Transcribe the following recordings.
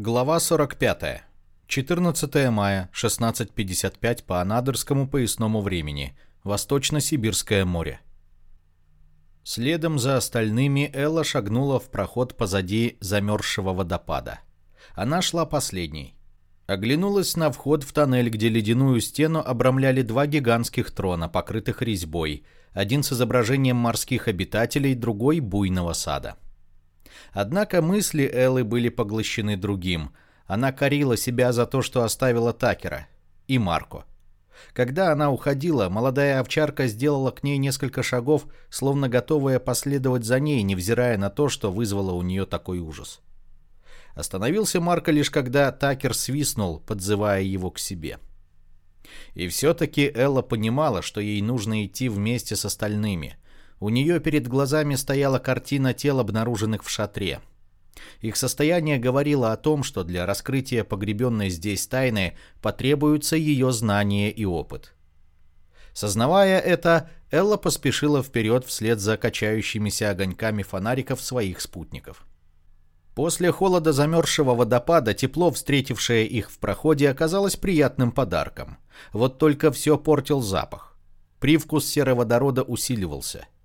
Глава 45. 14 мая, 16.55 по Анадырскому поясному времени. Восточно-Сибирское море. Следом за остальными Элла шагнула в проход позади замерзшего водопада. Она шла последней. Оглянулась на вход в тоннель, где ледяную стену обрамляли два гигантских трона, покрытых резьбой, один с изображением морских обитателей, другой — буйного сада. Однако мысли Эллы были поглощены другим. Она корила себя за то, что оставила Такера и Марко. Когда она уходила, молодая овчарка сделала к ней несколько шагов, словно готовая последовать за ней, невзирая на то, что вызвало у нее такой ужас. Остановился Марко лишь когда Такер свистнул, подзывая его к себе. И все-таки Элла понимала, что ей нужно идти вместе с остальными – у нее перед глазами стояла картина тел, обнаруженных в шатре. Их состояние говорило о том, что для раскрытия погребенной здесь тайны потребуются ее знания и опыт. Сознавая это, Элла поспешила вперед вслед за качающимися огоньками фонариков своих спутников. После холода замерзшего водопада тепло, встретившее их в проходе, оказалось приятным подарком. Вот только все портил запах. Привкус сероводорода усиливался –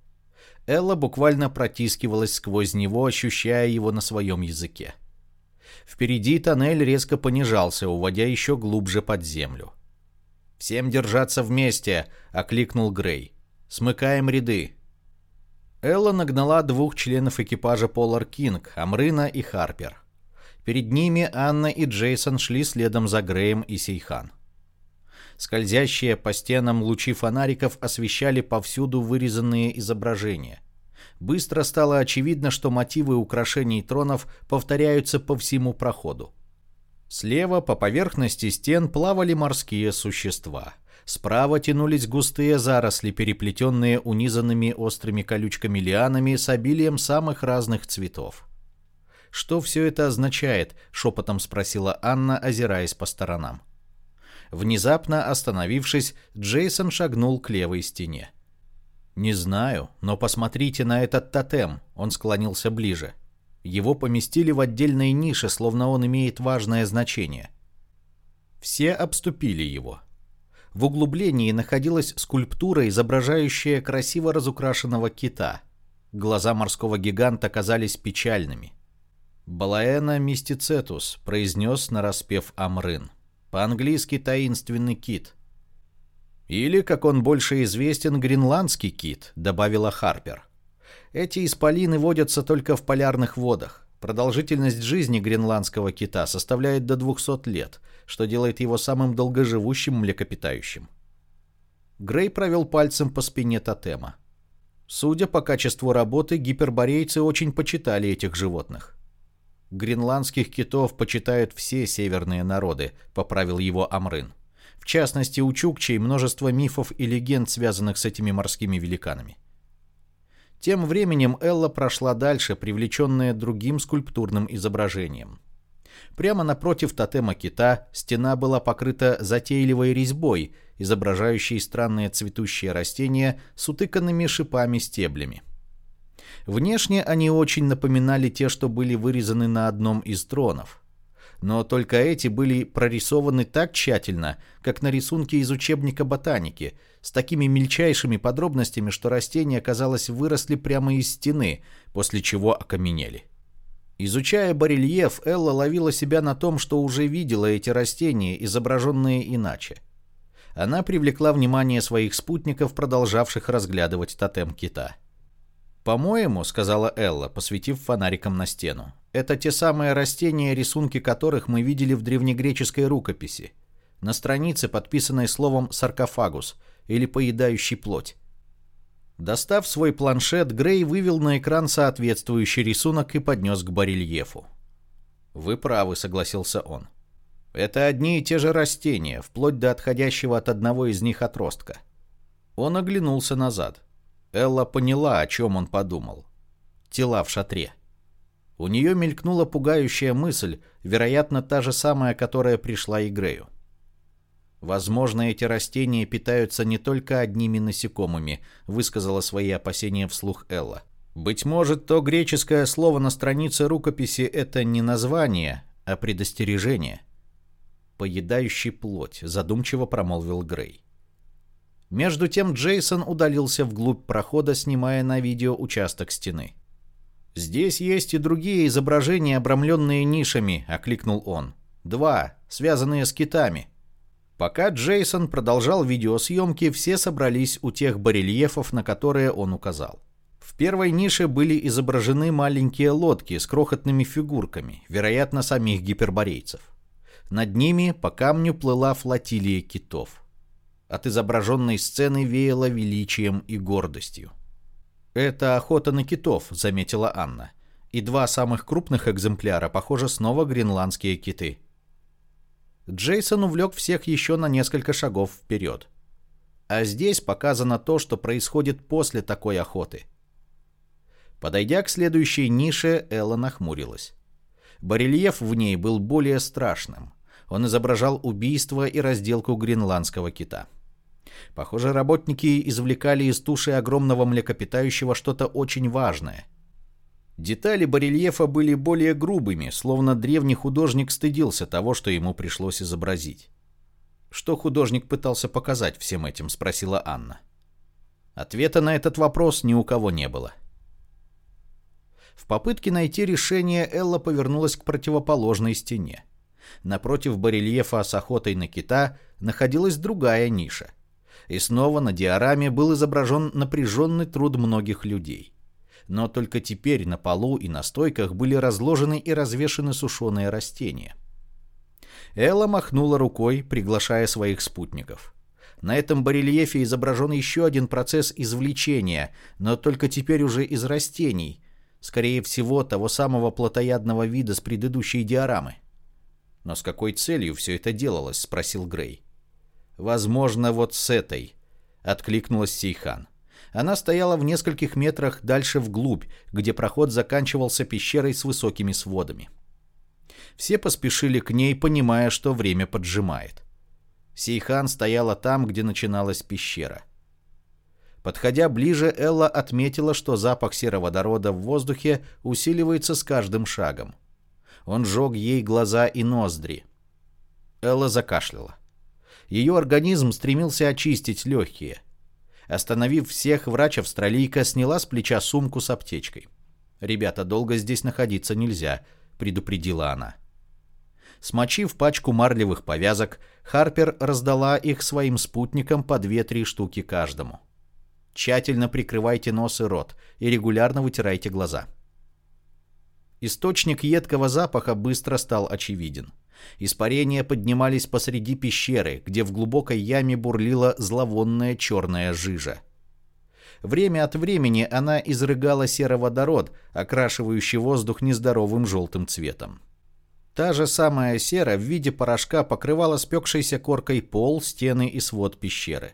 Элла буквально протискивалась сквозь него, ощущая его на своем языке. Впереди тоннель резко понижался, уводя еще глубже под землю. «Всем держаться вместе!» — окликнул Грей. «Смыкаем ряды!» Элла нагнала двух членов экипажа Полар Кинг, Амрына и Харпер. Перед ними Анна и Джейсон шли следом за Греем и Сейхан. Скользящие по стенам лучи фонариков освещали повсюду вырезанные изображения. Быстро стало очевидно, что мотивы украшений тронов повторяются по всему проходу. Слева по поверхности стен плавали морские существа. Справа тянулись густые заросли, переплетенные унизанными острыми колючками лианами с обилием самых разных цветов. «Что все это означает?» — шепотом спросила Анна, озираясь по сторонам. Внезапно остановившись, Джейсон шагнул к левой стене. «Не знаю, но посмотрите на этот тотем», — он склонился ближе. Его поместили в отдельной нише, словно он имеет важное значение. Все обступили его. В углублении находилась скульптура, изображающая красиво разукрашенного кита. Глаза морского гиганта казались печальными. «Балаэна мистицетус», — произнес нараспев Амрын. По-английски «таинственный кит». Или, как он больше известен, гренландский кит, добавила Харпер. Эти исполины водятся только в полярных водах. Продолжительность жизни гренландского кита составляет до 200 лет, что делает его самым долгоживущим млекопитающим. Грей провел пальцем по спине тотема. Судя по качеству работы, гиперборейцы очень почитали этих животных. Гренландских китов почитают все северные народы, поправил его Амрын. В частности, у чукчей множество мифов и легенд, связанных с этими морскими великанами. Тем временем Элла прошла дальше, привлеченная другим скульптурным изображением. Прямо напротив тотема кита стена была покрыта затейливой резьбой, изображающей странные цветущие растения с утыканными шипами стеблями. Внешне они очень напоминали те, что были вырезаны на одном из тронов. Но только эти были прорисованы так тщательно, как на рисунке из учебника ботаники, с такими мельчайшими подробностями, что растения, казалось, выросли прямо из стены, после чего окаменели. Изучая барельеф, Элла ловила себя на том, что уже видела эти растения, изображенные иначе. Она привлекла внимание своих спутников, продолжавших разглядывать тотем кита. «По-моему», — сказала Элла, посветив фонариком на стену, «это те самые растения, рисунки которых мы видели в древнегреческой рукописи, на странице, подписанной словом «саркофагус» или «поедающий плоть». Достав свой планшет, Грей вывел на экран соответствующий рисунок и поднес к барельефу. «Вы правы», — согласился он. «Это одни и те же растения, вплоть до отходящего от одного из них отростка». Он оглянулся назад. Элла поняла, о чем он подумал. Тела в шатре. У нее мелькнула пугающая мысль, вероятно, та же самая, которая пришла и Грею. Возможно, эти растения питаются не только одними насекомыми, высказала свои опасения вслух Элла. Быть может, то греческое слово на странице рукописи это не название, а предостережение. «Поедающий плоть», — задумчиво промолвил Грей. Между тем Джейсон удалился вглубь прохода, снимая на видео участок стены. «Здесь есть и другие изображения, обрамленные нишами», — окликнул он. «Два, связанные с китами». Пока Джейсон продолжал видеосъемки, все собрались у тех барельефов, на которые он указал. В первой нише были изображены маленькие лодки с крохотными фигурками, вероятно, самих гиперборейцев. Над ними по камню плыла флотилия китов. От изображенной сцены веяло величием и гордостью. «Это охота на китов», — заметила Анна. «И два самых крупных экземпляра, похоже, снова гренландские киты». Джейсон увлек всех еще на несколько шагов вперед. А здесь показано то, что происходит после такой охоты. Подойдя к следующей нише, Элла нахмурилась. Барельеф в ней был более страшным. Он изображал убийство и разделку гренландского кита. Похоже, работники извлекали из туши огромного млекопитающего что-то очень важное. Детали барельефа были более грубыми, словно древний художник стыдился того, что ему пришлось изобразить. «Что художник пытался показать всем этим?» – спросила Анна. Ответа на этот вопрос ни у кого не было. В попытке найти решение Элла повернулась к противоположной стене. Напротив барельефа с охотой на кита находилась другая ниша – и снова на диораме был изображен напряженный труд многих людей. Но только теперь на полу и на стойках были разложены и развешаны сушеные растения. Элла махнула рукой, приглашая своих спутников. На этом барельефе изображен еще один процесс извлечения, но только теперь уже из растений, скорее всего, того самого плотоядного вида с предыдущей диорамы. «Но с какой целью все это делалось?» — спросил Грей. «Возможно, вот с этой», — откликнулась Сейхан. Она стояла в нескольких метрах дальше вглубь, где проход заканчивался пещерой с высокими сводами. Все поспешили к ней, понимая, что время поджимает. Сейхан стояла там, где начиналась пещера. Подходя ближе, Элла отметила, что запах сероводорода в воздухе усиливается с каждым шагом. Он жег ей глаза и ноздри. Элла закашляла. Ее организм стремился очистить легкие. Остановив всех, врач-австралийка сняла с плеча сумку с аптечкой. «Ребята, долго здесь находиться нельзя», — предупредила она. Смочив пачку марлевых повязок, Харпер раздала их своим спутникам по две-три штуки каждому. Тщательно прикрывайте нос и рот и регулярно вытирайте глаза. Источник едкого запаха быстро стал очевиден. Испарения поднимались посреди пещеры, где в глубокой яме бурлила зловонная черная жижа. Время от времени она изрыгала сероводород, окрашивающий воздух нездоровым желтым цветом. Та же самая сера в виде порошка покрывала спекшейся коркой пол, стены и свод пещеры.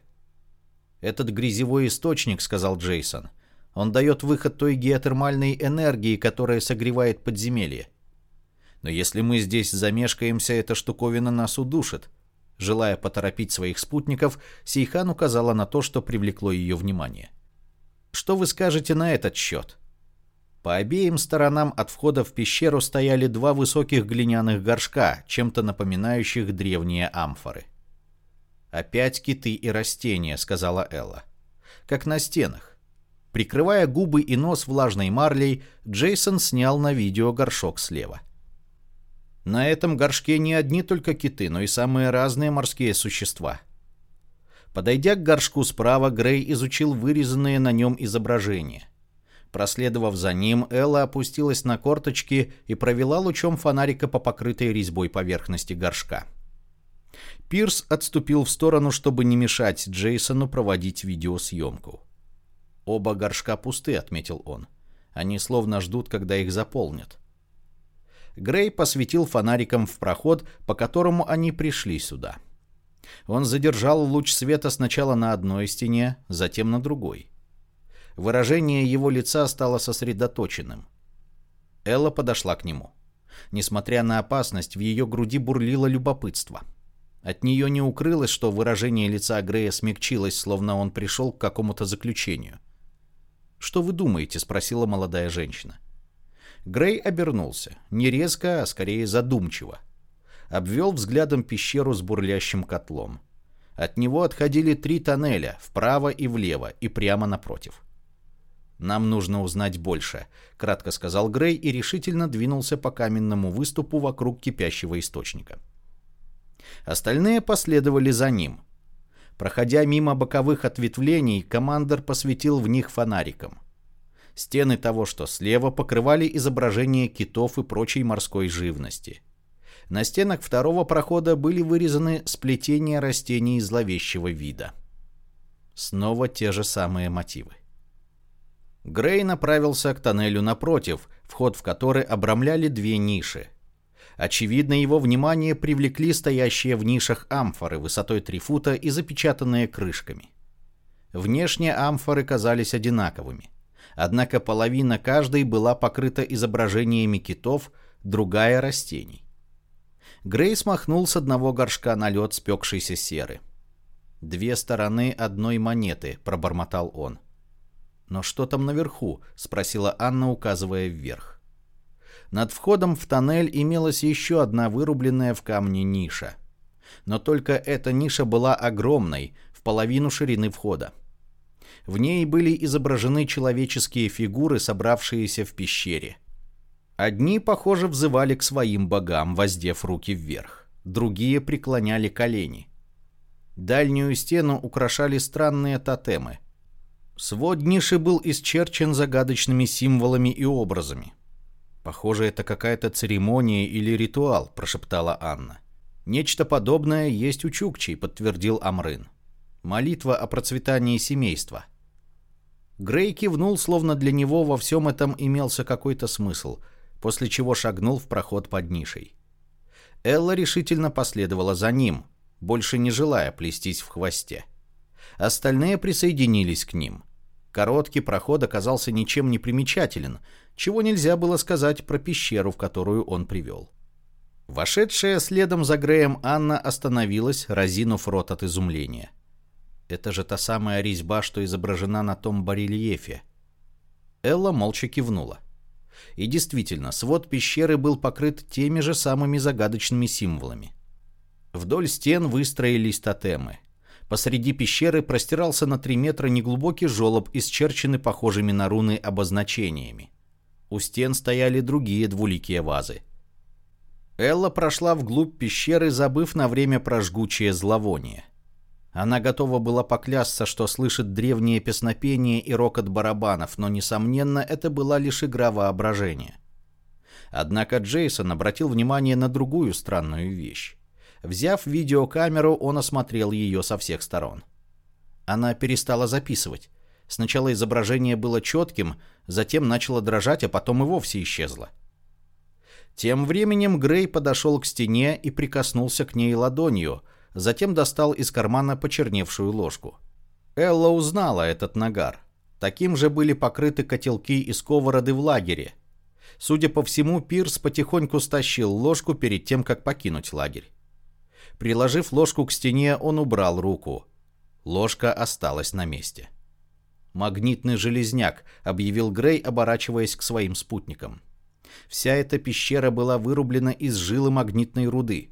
«Этот грязевой источник», — сказал Джейсон, — «он дает выход той геотермальной энергии, которая согревает подземелье. Но если мы здесь замешкаемся, эта штуковина нас удушит. Желая поторопить своих спутников, Сейхан указала на то, что привлекло ее внимание. Что вы скажете на этот счет? По обеим сторонам от входа в пещеру стояли два высоких глиняных горшка, чем-то напоминающих древние амфоры. «Опять киты и растения», — сказала Элла. «Как на стенах». Прикрывая губы и нос влажной марлей, Джейсон снял на видео горшок слева. На этом горшке не одни только киты, но и самые разные морские существа. Подойдя к горшку справа, Грей изучил вырезанные на нем изображения. Проследовав за ним, Элла опустилась на корточки и провела лучом фонарика по покрытой резьбой поверхности горшка. Пирс отступил в сторону, чтобы не мешать Джейсону проводить видеосъемку. «Оба горшка пусты», — отметил он. «Они словно ждут, когда их заполнят». Грей посветил фонариком в проход, по которому они пришли сюда. Он задержал луч света сначала на одной стене, затем на другой. Выражение его лица стало сосредоточенным. Элла подошла к нему. Несмотря на опасность, в ее груди бурлило любопытство. От нее не укрылось, что выражение лица Грея смягчилось, словно он пришел к какому-то заключению. «Что вы думаете?» — спросила молодая женщина. Грей обернулся, не резко, а скорее задумчиво. Обвел взглядом пещеру с бурлящим котлом. От него отходили три тоннеля, вправо и влево, и прямо напротив. «Нам нужно узнать больше», — кратко сказал Грей и решительно двинулся по каменному выступу вокруг кипящего источника. Остальные последовали за ним. Проходя мимо боковых ответвлений, командор посветил в них фонариком. Стены того, что слева, покрывали изображения китов и прочей морской живности. На стенах второго прохода были вырезаны сплетения растений зловещего вида. Снова те же самые мотивы. Грей направился к тоннелю напротив, вход в который обрамляли две ниши. Очевидно, его внимание привлекли стоящие в нишах амфоры высотой 3 фута и запечатанные крышками. Внешне амфоры казались одинаковыми. Однако половина каждой была покрыта изображениями китов, другая – растений. Грей смахнул с одного горшка на лед спекшейся серы. «Две стороны одной монеты», — пробормотал он. «Но что там наверху?» — спросила Анна, указывая вверх. Над входом в тоннель имелась еще одна вырубленная в камне ниша. Но только эта ниша была огромной, в половину ширины входа. В ней были изображены человеческие фигуры, собравшиеся в пещере. Одни, похоже, взывали к своим богам, воздев руки вверх. Другие преклоняли колени. Дальнюю стену украшали странные тотемы. Свод ниши был исчерчен загадочными символами и образами. «Похоже, это какая-то церемония или ритуал», – прошептала Анна. «Нечто подобное есть у Чукчей», – подтвердил Амрын. «Молитва о процветании семейства». Грей кивнул, словно для него во всем этом имелся какой-то смысл – после чего шагнул в проход под нишей. Элла решительно последовала за ним, больше не желая плестись в хвосте. Остальные присоединились к ним. Короткий проход оказался ничем не примечателен, чего нельзя было сказать про пещеру, в которую он привел. Вошедшая следом за Греем Анна остановилась, разинув рот от изумления. Это же та самая резьба, что изображена на том барельефе. Элла молча кивнула. И действительно, свод пещеры был покрыт теми же самыми загадочными символами. Вдоль стен выстроились тотемы. Посреди пещеры простирался на 3 метра неглубокий желоб, исчерченный похожими на руны обозначениями. У стен стояли другие двуликие вазы. Элла прошла вглубь пещеры, забыв на время про жгучее зловоние. Она готова была поклясться, что слышит древнее песнопение и рокот барабанов, но, несомненно, это была лишь игра воображения. Однако Джейсон обратил внимание на другую странную вещь. Взяв видеокамеру, он осмотрел ее со всех сторон. Она перестала записывать. Сначала изображение было четким, затем начало дрожать, а потом и вовсе исчезло. Тем временем Грей подошел к стене и прикоснулся к ней ладонью – затем достал из кармана почерневшую ложку. Элла узнала этот нагар. Таким же были покрыты котелки и сковороды в лагере. Судя по всему, Пирс потихоньку стащил ложку перед тем, как покинуть лагерь. Приложив ложку к стене, он убрал руку. Ложка осталась на месте. «Магнитный железняк», — объявил Грей, оборачиваясь к своим спутникам. Вся эта пещера была вырублена из жилы магнитной руды.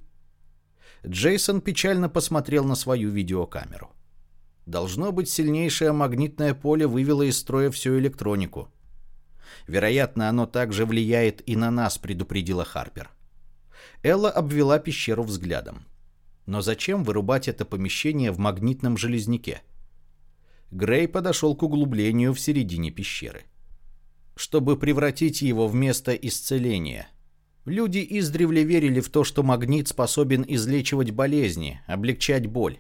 Джейсон печально посмотрел на свою видеокамеру. Должно быть, сильнейшее магнитное поле вывело из строя всю электронику. Вероятно, оно также влияет и на нас, предупредила Харпер. Элла обвела пещеру взглядом. Но зачем вырубать это помещение в магнитном железняке? Грей подошел к углублению в середине пещеры. Чтобы превратить его в место исцеления – Люди издревле верили в то, что магнит способен излечивать болезни, облегчать боль.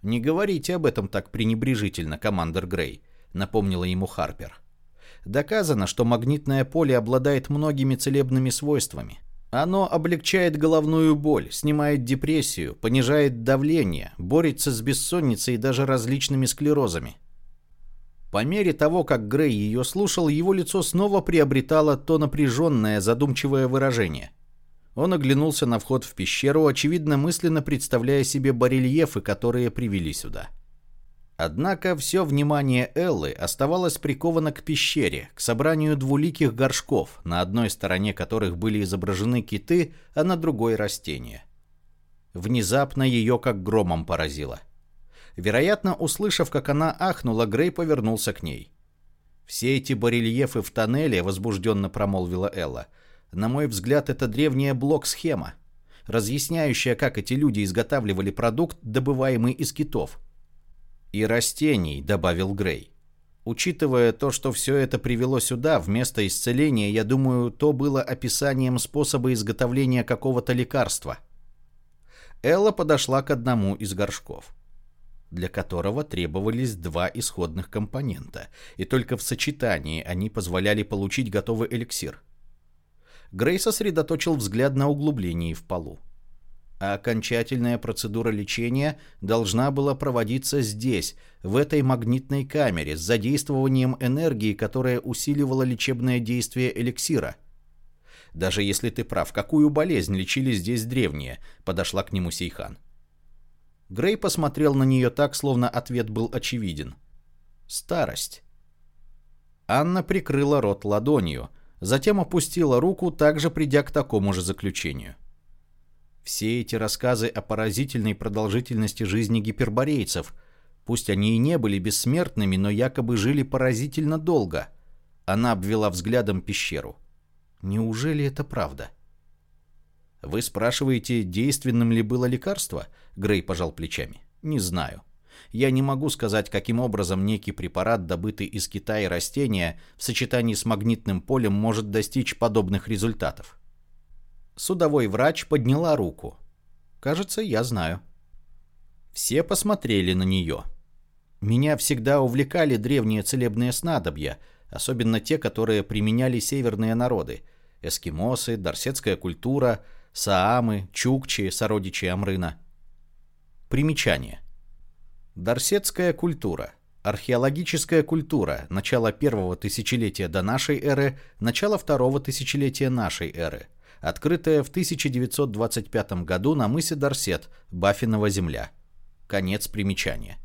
«Не говорите об этом так пренебрежительно, командир Грей», — напомнила ему Харпер. «Доказано, что магнитное поле обладает многими целебными свойствами. Оно облегчает головную боль, снимает депрессию, понижает давление, борется с бессонницей и даже различными склерозами. По мере того, как Грей ее слушал, его лицо снова приобретало то напряженное, задумчивое выражение. Он оглянулся на вход в пещеру, очевидно мысленно представляя себе барельефы, которые привели сюда. Однако все внимание Эллы оставалось приковано к пещере, к собранию двуликих горшков, на одной стороне которых были изображены киты, а на другой – растения. Внезапно ее как громом поразило. Вероятно, услышав, как она ахнула, Грей повернулся к ней. «Все эти барельефы в тоннеле», — возбужденно промолвила Элла, — «на мой взгляд, это древняя блок-схема, разъясняющая, как эти люди изготавливали продукт, добываемый из китов». «И растений», — добавил Грей. Учитывая то, что все это привело сюда, вместо исцеления, я думаю, то было описанием способа изготовления какого-то лекарства. Элла подошла к одному из горшков для которого требовались два исходных компонента, и только в сочетании они позволяли получить готовый эликсир. Грей сосредоточил взгляд на углублении в полу. А окончательная процедура лечения должна была проводиться здесь, в этой магнитной камере, с задействованием энергии, которая усиливала лечебное действие эликсира. Даже если ты прав, какую болезнь лечили здесь древние, подошла к нему Сейхан. Грей посмотрел на нее так, словно ответ был очевиден. Старость. Анна прикрыла рот ладонью, затем опустила руку, также придя к такому же заключению. Все эти рассказы о поразительной продолжительности жизни гиперборейцев, пусть они и не были бессмертными, но якобы жили поразительно долго. Она обвела взглядом пещеру. Неужели это правда? Вы спрашиваете, действенным ли было лекарство? Грей пожал плечами. Не знаю. Я не могу сказать, каким образом некий препарат, добытый из Китая растения, в сочетании с магнитным полем может достичь подобных результатов. Судовой врач подняла руку. Кажется, я знаю. Все посмотрели на нее. Меня всегда увлекали древние целебные снадобья, особенно те, которые применяли северные народы. Эскимосы, дарсетская культура – Саамы, Чукчи, сородичи Амрына. Примечание. Дарсетская культура. Археологическая культура. Начало первого тысячелетия до нашей эры, начало второго тысячелетия нашей эры. Открытая в 1925 году на мысе Дарсет, Баффинова земля. Конец примечания.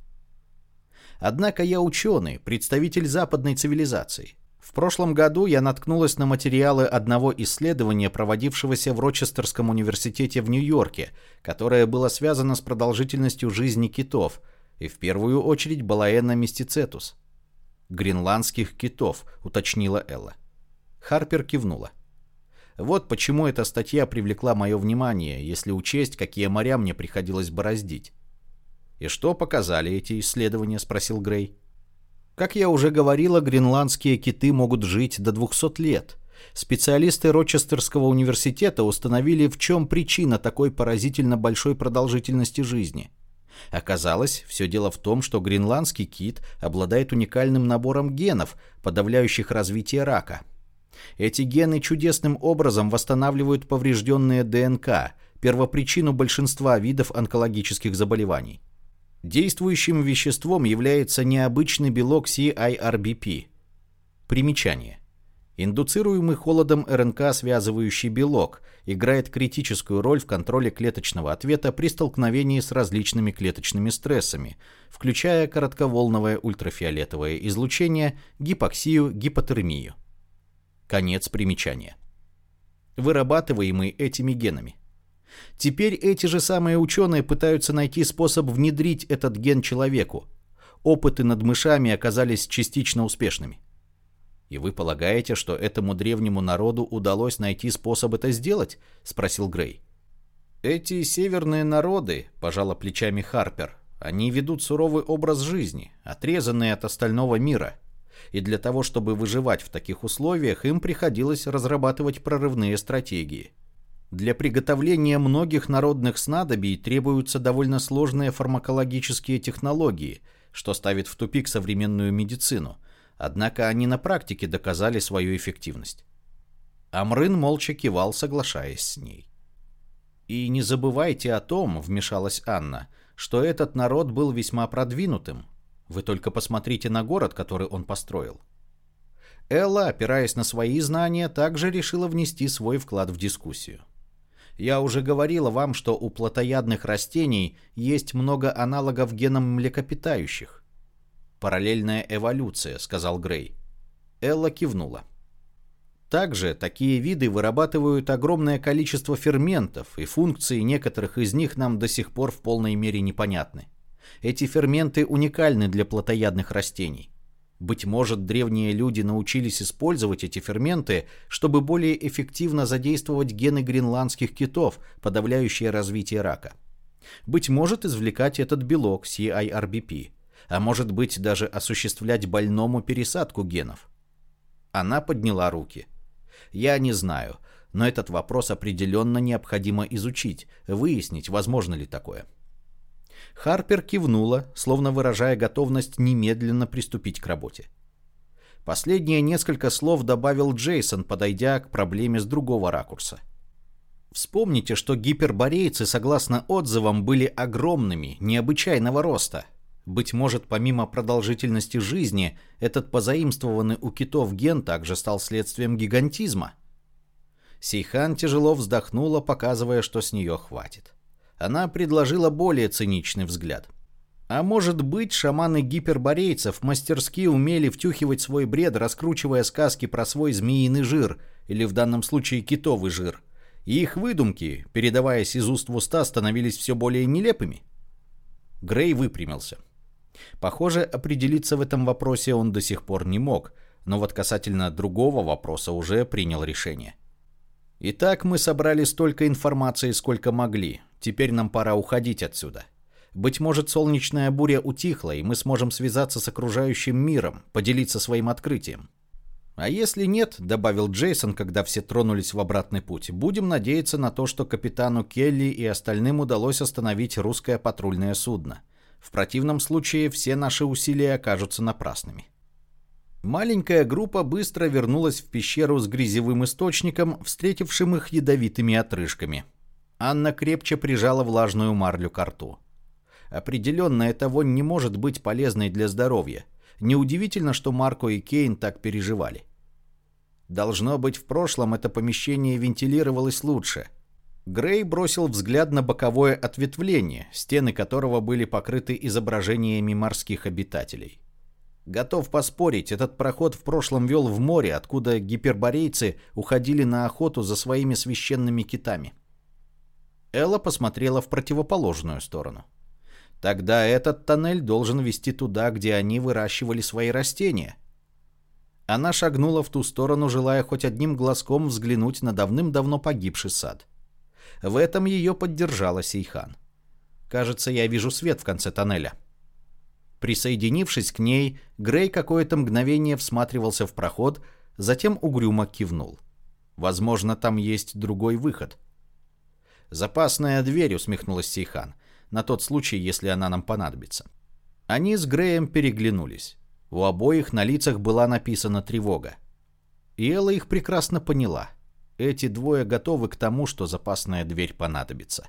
Однако я ученый, представитель западной цивилизации. В прошлом году я наткнулась на материалы одного исследования, проводившегося в Рочестерском университете в Нью-Йорке, которое было связано с продолжительностью жизни китов, и в первую очередь Балаэна мистицетус. «Гренландских китов», — уточнила Элла. Харпер кивнула. Вот почему эта статья привлекла мое внимание, если учесть, какие моря мне приходилось бороздить. «И что показали эти исследования?» — спросил Грей. Как я уже говорила, гренландские киты могут жить до 200 лет. Специалисты Рочестерского университета установили, в чем причина такой поразительно большой продолжительности жизни. Оказалось, все дело в том, что гренландский кит обладает уникальным набором генов, подавляющих развитие рака. Эти гены чудесным образом восстанавливают поврежденные ДНК, первопричину большинства видов онкологических заболеваний. Действующим веществом является необычный белок CIRBP. Примечание. Индуцируемый холодом РНК связывающий белок играет критическую роль в контроле клеточного ответа при столкновении с различными клеточными стрессами, включая коротковолновое ультрафиолетовое излучение, гипоксию, гипотермию. Конец примечания. Вырабатываемый этими генами. Теперь эти же самые ученые пытаются найти способ внедрить этот ген человеку. Опыты над мышами оказались частично успешными. «И вы полагаете, что этому древнему народу удалось найти способ это сделать?» — спросил Грей. «Эти северные народы», — пожала плечами Харпер, — «они ведут суровый образ жизни, отрезанные от остального мира. И для того, чтобы выживать в таких условиях, им приходилось разрабатывать прорывные стратегии. Для приготовления многих народных снадобий требуются довольно сложные фармакологические технологии, что ставит в тупик современную медицину, однако они на практике доказали свою эффективность. Амрын молча кивал, соглашаясь с ней. «И не забывайте о том», — вмешалась Анна, — «что этот народ был весьма продвинутым. Вы только посмотрите на город, который он построил». Элла, опираясь на свои знания, также решила внести свой вклад в дискуссию. Я уже говорила вам, что у плотоядных растений есть много аналогов генам млекопитающих. параллельная эволюция», — сказал Грей. Элла кивнула. Также такие виды вырабатывают огромное количество ферментов, и функции некоторых из них нам до сих пор в полной мере непонятны. Эти ферменты уникальны для плотоядных растений. Быть может, древние люди научились использовать эти ферменты, чтобы более эффективно задействовать гены гренландских китов, подавляющие развитие рака. Быть может, извлекать этот белок CIRBP, а может быть, даже осуществлять больному пересадку генов. Она подняла руки. Я не знаю, но этот вопрос определенно необходимо изучить, выяснить, возможно ли такое. Харпер кивнула, словно выражая готовность немедленно приступить к работе. Последние несколько слов добавил Джейсон, подойдя к проблеме с другого ракурса. Вспомните, что гиперборейцы, согласно отзывам, были огромными, необычайного роста. Быть может, помимо продолжительности жизни, этот позаимствованный у китов ген также стал следствием гигантизма. Сейхан тяжело вздохнула, показывая, что с нее хватит она предложила более циничный взгляд. А может быть, шаманы гиперборейцев мастерски умели втюхивать свой бред, раскручивая сказки про свой змеиный жир, или в данном случае китовый жир. И их выдумки, передаваясь из уст в уста, становились все более нелепыми? Грей выпрямился. Похоже, определиться в этом вопросе он до сих пор не мог, но вот касательно другого вопроса уже принял решение. Итак, мы собрали столько информации, сколько могли. Теперь нам пора уходить отсюда. Быть может, солнечная буря утихла, и мы сможем связаться с окружающим миром, поделиться своим открытием. А если нет, добавил Джейсон, когда все тронулись в обратный путь, будем надеяться на то, что капитану Келли и остальным удалось остановить русское патрульное судно. В противном случае все наши усилия окажутся напрасными. Маленькая группа быстро вернулась в пещеру с грязевым источником, встретившим их ядовитыми отрыжками. Анна крепче прижала влажную марлю к рту. Определенно, эта вонь не может быть полезной для здоровья. Неудивительно, что Марко и Кейн так переживали. Должно быть, в прошлом это помещение вентилировалось лучше. Грей бросил взгляд на боковое ответвление, стены которого были покрыты изображениями морских обитателей. Готов поспорить, этот проход в прошлом вел в море, откуда гиперборейцы уходили на охоту за своими священными китами. Элла посмотрела в противоположную сторону. Тогда этот тоннель должен вести туда, где они выращивали свои растения. Она шагнула в ту сторону, желая хоть одним глазком взглянуть на давным-давно погибший сад. В этом ее поддержала Сейхан. «Кажется, я вижу свет в конце тоннеля». Присоединившись к ней, Грей какое-то мгновение всматривался в проход, затем угрюмо кивнул. Возможно, там есть другой выход. «Запасная дверь», — усмехнулась Сейхан, «на тот случай, если она нам понадобится». Они с Греем переглянулись. У обоих на лицах была написана тревога. И Элла их прекрасно поняла. Эти двое готовы к тому, что запасная дверь понадобится.